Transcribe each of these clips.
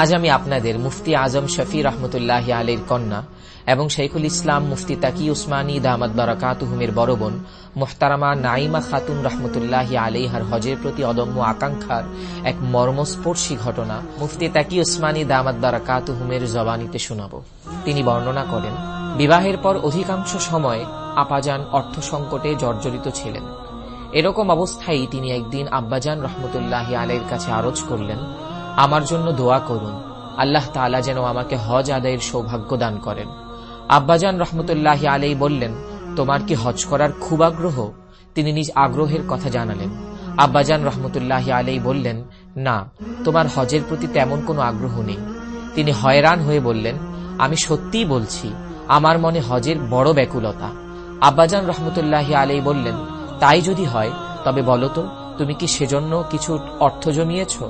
আজ আমি আপনাদের মুফতি আজম শফি রহমতুল্লাহ আলীর কন্যা এবং শেখুল ইসলাম মুফতি তাকি উসমানী দামাদ বারাকাতুহুমের বড় বোন মোহতারামা নাইমা খাতুন রহমতুল্লাহ আলিহার হজের প্রতি অদম্য আকাঙ্ক্ষার এক মর্মস্পর্শী ঘটনা মুফতি তাকি উসমানী দামাদ বারাকাতুহুমের জবানিতে শোনাব। তিনি বর্ণনা করেন, বিবাহের পর অধিকাংশ সময় আপাজান অর্থ সংকটে জর্জরিত ছিলেন। এরকম অবস্থায় তিনি একদিন আব্বাজান রহমতুল্লাহ আলের কাছে আরজ করলেন আমার জন্য দোয়া করুন। আল্লাহ তালা যেন আমাকে হজ আদায়ের সৌভাগ্য দান করেন। আব্বাজান রহমতুল্লাহ আলাই বললেন, তোমার কি হজ করার খুব আগ্রহ? তিনি নিজ আগ্রহের কথা জানালেন। আব্বাজান রহমতুল্লাহ আলাই বললেন, না, তোমার হজের প্রতি তেমন কোনো আগ্রহ নেই। তিনি হয়রান হয়ে বললেন, আমি সত্যিই বলছি, আমার মনে হজের বড় ব্যাকুলতা। আব্বাজান রহমতুল্লাহ আলাই বললেন, তাই যদি হয়, তবে বলো তো, তুমি কি সেজন্য কিছু অর্থ জমিয়েছ?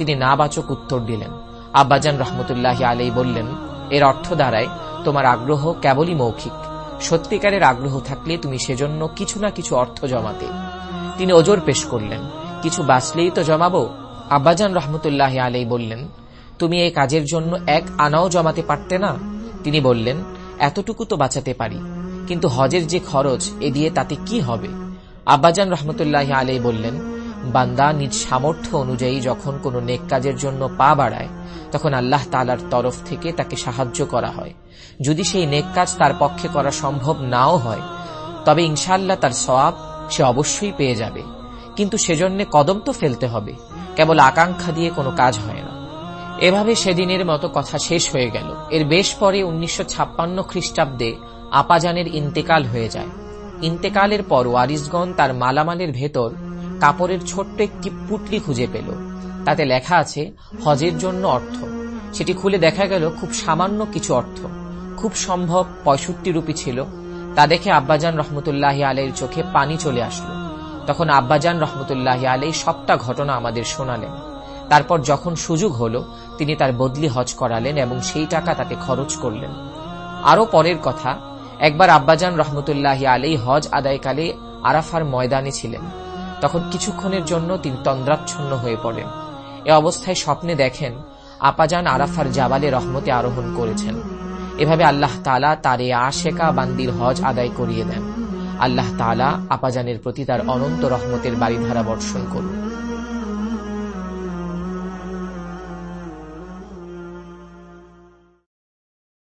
তিনি না বাচক উত্তর দিলেন। আব্বাজান রহমতুল্লাহ আলাই বললেন, এর অর্থ দ্বারায় তোমার আগ্রহ কেবলই মৌখিক। সত্যিকারের আগ্রহ থাকলে তুমি সেজন্য কিছু না কিছু অর্থ জমাতে। তিনি ওজোর পেশ করলেন, কিছু বাঁচলেই তো জমাবো? আব্বাজান রহমতুল্লাহ আলাই বললেন, তুমি এই কাজের জন্য এক আনাও জমাতে পারতে না? তিনি বললেন, এতটুকু তো বাঁচাতে পারি, কিন্তু হজের যে খরচ এ দিয়ে তাতে কি হবে? আব্বাজান রহমতুল্লাহ আলাই বললেন বান্দা নিজ সামর্থ্য অনুযায়ী যখন কোনো নেক কাজের জন্য পা বাড়ায়, তখন আল্লাহ তালার তরফ থেকে তাকে সাহায্য করা হয়। যদি সেই নেক কাজ তার পক্ষে করা সম্ভব নাও হয়, তবে ইনশাল্লাহ তার সওয়াব সে অবশ্যই পেয়ে যাবে। কিন্তু সেজন্য কদম তো ফেলতে হবে, কেবল আকাঙ্ক্ষা দিয়ে কোনো কাজ হয় না। এভাবে সেদিনের মতো কথা শেষ হয়ে গেল। এর বেশ পরে উনিশশো ছাপ্পান্ন খ্রিস্টাব্দে আপাজানের ইন্তেকাল হয়ে যায়। ইন্তেকালের পর ওয়ারিসগণ তার মালামালের ভেতর কাপড়ের ছোট্ট একটি পুটলি খুঁজে পেল। তাতে লেখা আছে, হজের জন্য অর্থ। সেটি খুলে দেখা গেল খুব সামান্য কিছু অর্থ। খুব সম্ভব পঁয়ষট্টি রুপি ছিল। তা দেখে আব্বাজান রহমতুল্লাহ আলের চোখে পানি চলে আসলো। তখন আব্বাজান রহমতুল্লাহ আলাই সবটা ঘটনা আমাদের শোনালেন। তারপর যখন সুযোগ হল, তিনি তার বদলি হজ করালেন এবং সেই টাকা তাকে খরচ করলেন। আরও পরের কথা, একবার আব্বাজান রহমতুল্লাহ আলাই হজ আদায়কালে আরাফার ময়দানে ছিলেন। তখন কিছুক্ষণের জন্য তিনি তন্দ্রাচ্ছন্ন হয়ে পড়েন। এ অবস্থায় স্বপ্নে দেখেন, আপাজান আরাফার জাবালে রহমতে আরোহণ করেছেন। এভাবে আল্লাহ তালা তার এ আশেকা বান্দির হজ আদায় করিয়ে দেন। আল্লাহ তালা আপাজানের প্রতি তার অনন্ত রহমতের বাড়িধারা বর্ষণ করুন।